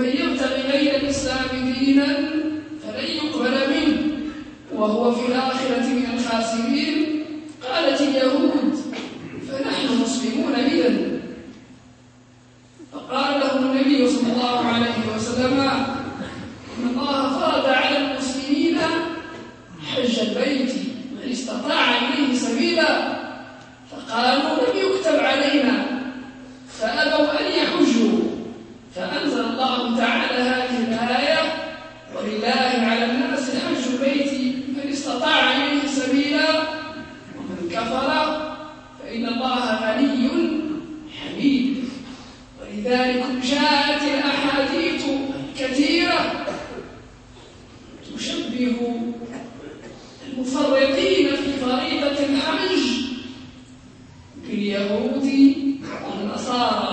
ومن يبتغي غير الإسلام دينا فلن يقبل منه. وهو في الآخرة من الخاسرين. قالت اليهود اليهود والنصارى.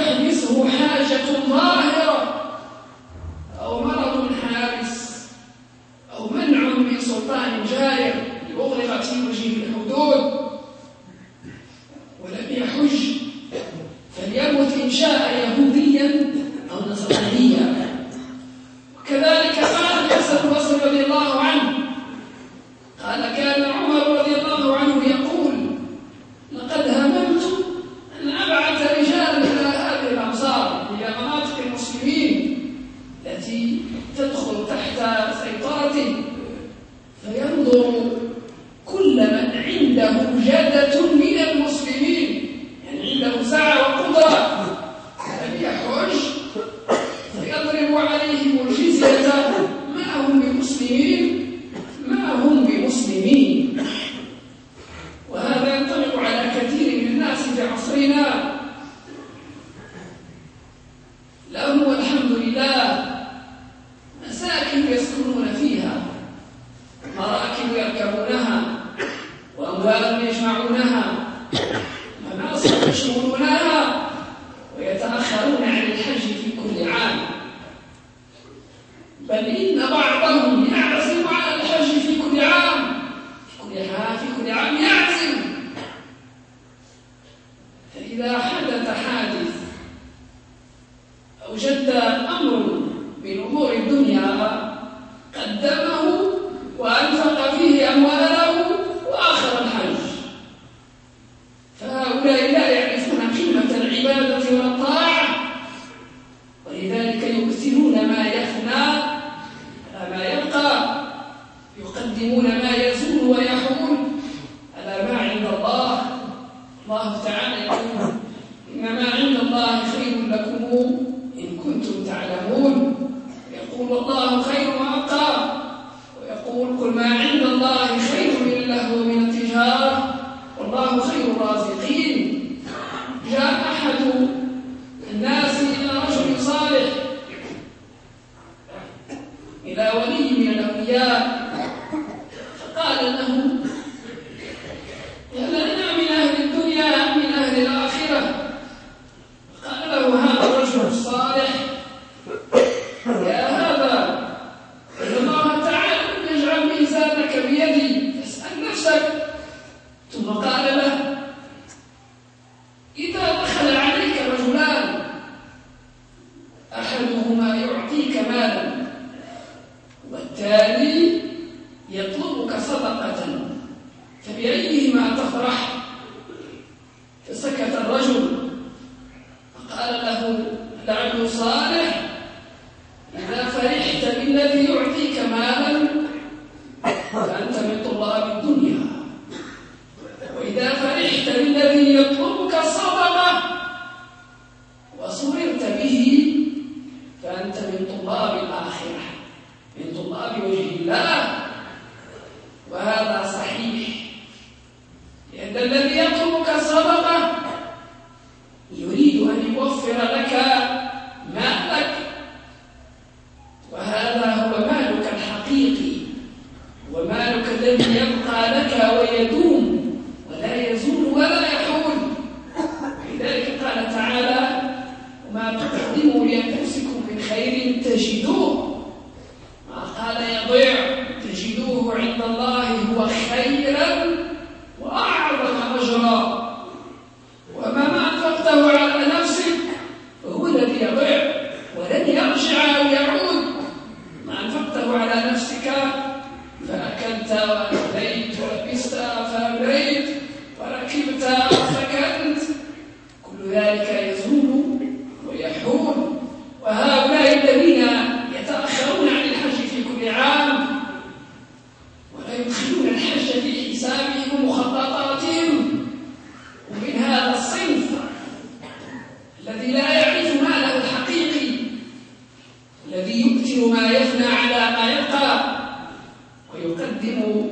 تحدثه ولذلك يكثرون ما يفنى ما يبقى يقدمون ما يبقى الذي يبقى لك ويدوم. الذي يمكن ما يفنى على ما يبقى ويقدم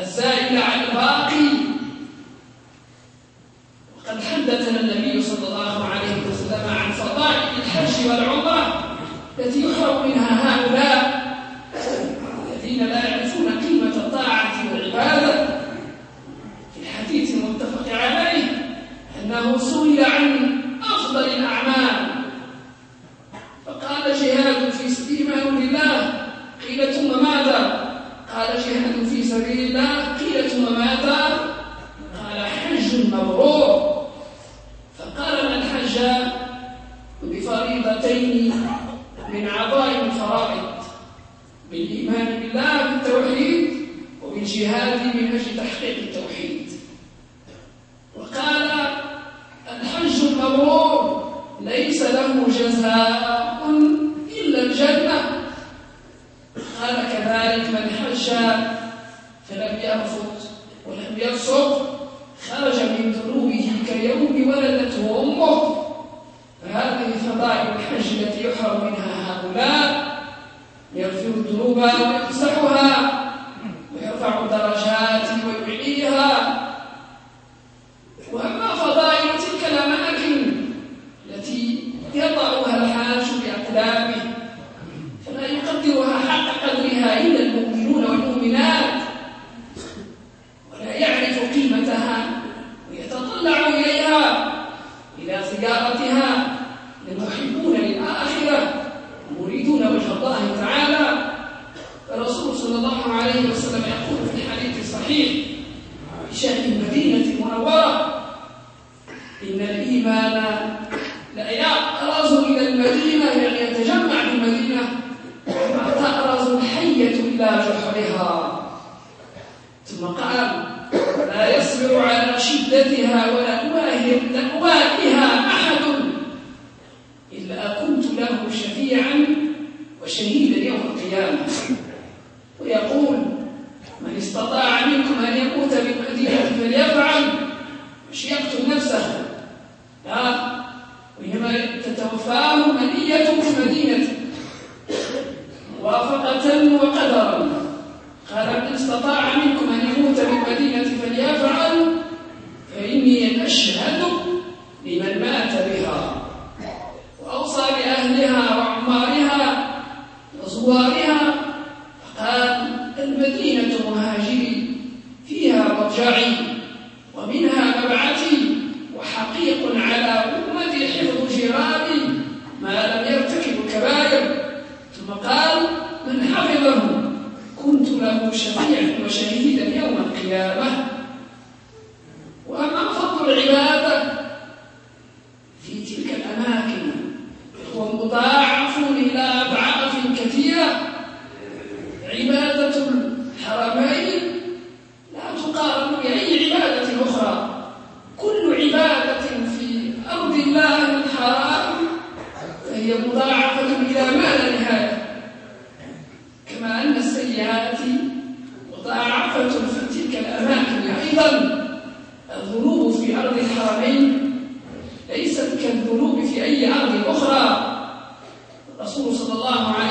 الزائل على الباقي له جزاء إلا الجنة. قال كذلك من حج فلم يرفض ولم يرصد خرج من دروبه كيوم ولدته أمه. فهذه فضائل الحج التي يحرم منها هؤلاء. يغفر الدروب ويقصر Maria, você في أرض الحرمين ليست كالذنوب في أي أرض أخرى. الرسول صلى الله عليه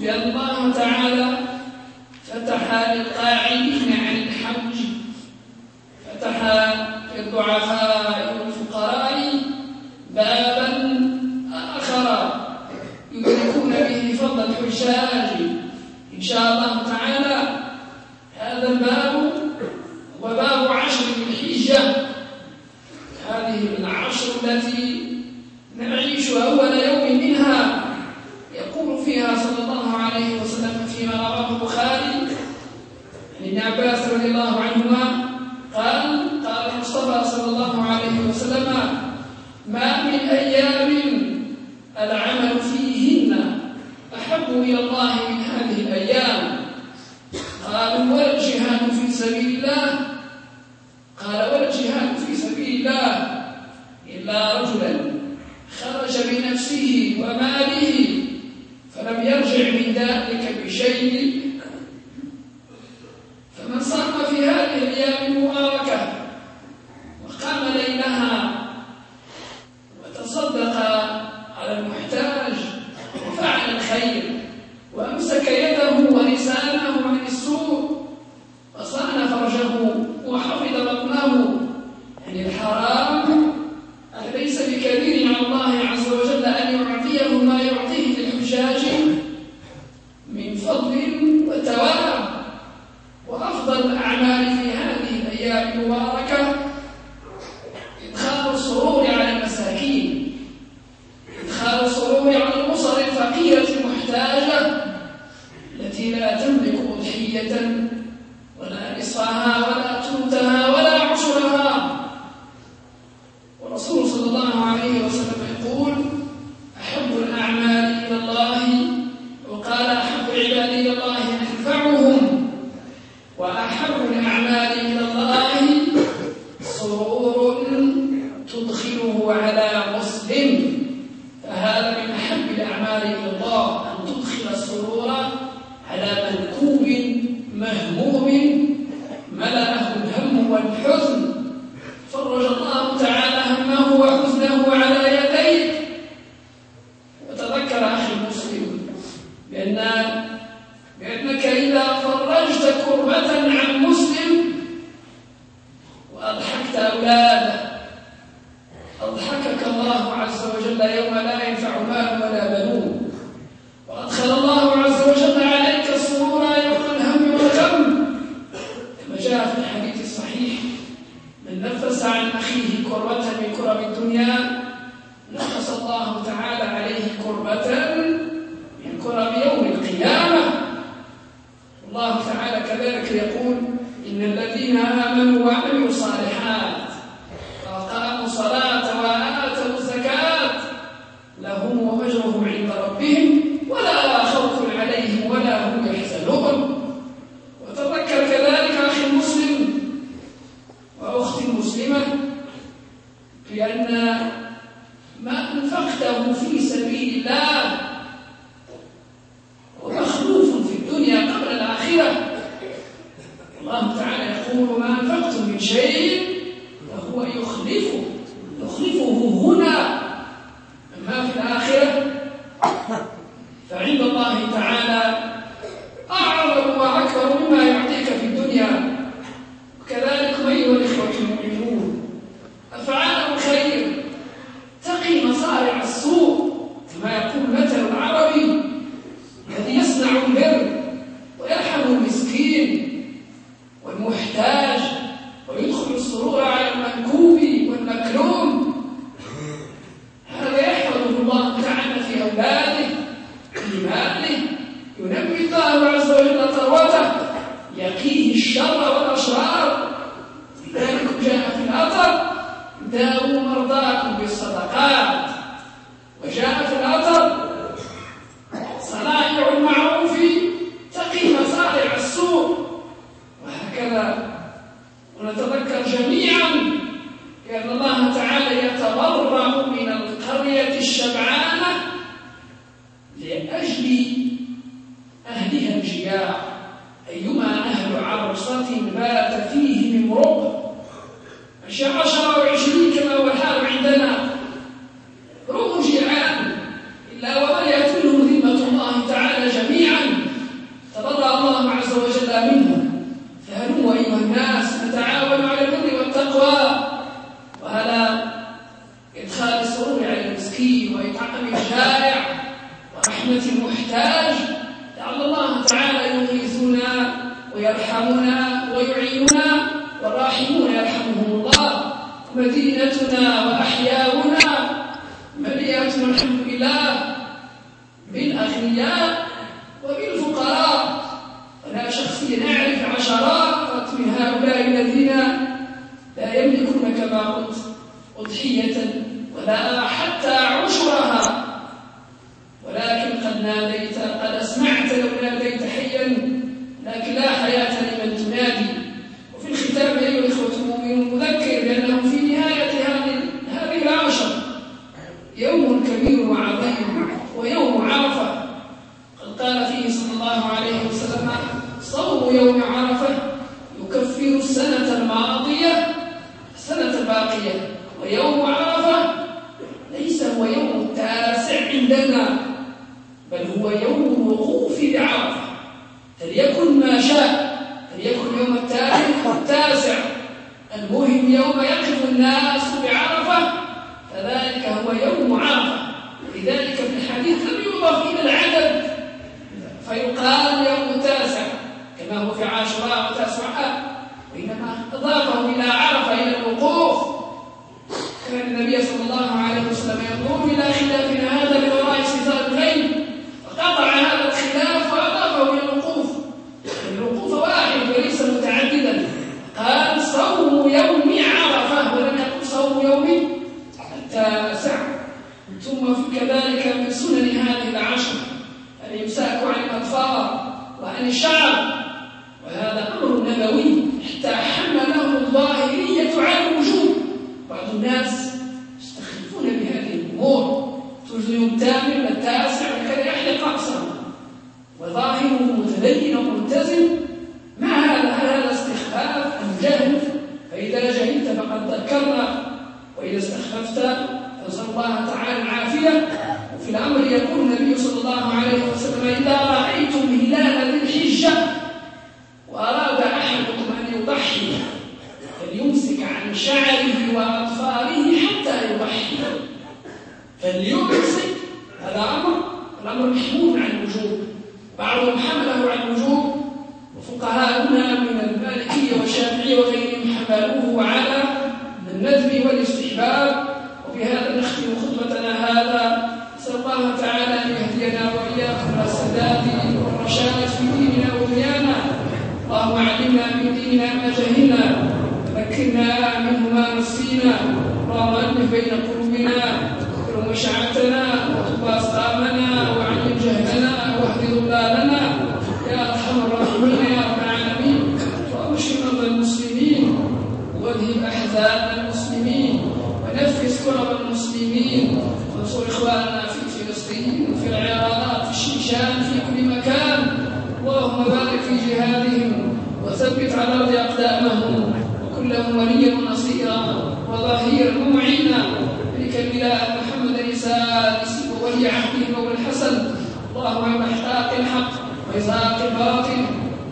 الله تعالى فتح للقاعدين عن الحوج فتح للضعفاء والفقراء بابا آخر يدركون به فضل الحجاج. إن شاء الله تعالى نفسه وماله فلم يرجع من ذلك بشيء نتذكر ونتذكر جميعا بأن الله تعالى يتبرأ من القرية الشبعاء الأغنياء الفقراء، أنا شخصيا أعرف عشرات من هؤلاء الذين لا يملكون كما قلت أضحية ولا حتى عشرها ولكن قد ناديت الله تعالى العافية. ضلالنا يا أرحم الراحمين يا رب العالمين. وأبشر مرضى المسلمين وأذهب أحزان المسلمين. ونفس كرب المسلمين. وانصر إخواننا في فلسطين وفي العراق في الشيشان في كل مكان. اللهم بارك في جهادهم. وثبت على الأرض أقدامهم. وكن لهم وليا ونصيرا. وظهيرا ومعينا. بك البلاد محمد اللهم محتاق الحق وإزهاق الباطل.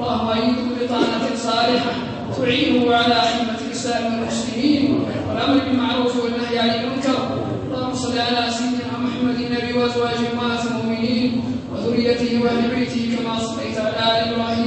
اللهم أيده بطانة صالحة تعينه على خدمة الإسلام والمسلمين والأمر بالمعروف والنهي عن المنكر. اللهم صل على سيدنا محمد النبي وأزواجه أمهات المؤمنين وذريته وأهل بيته كما صليت على آل إبراهيم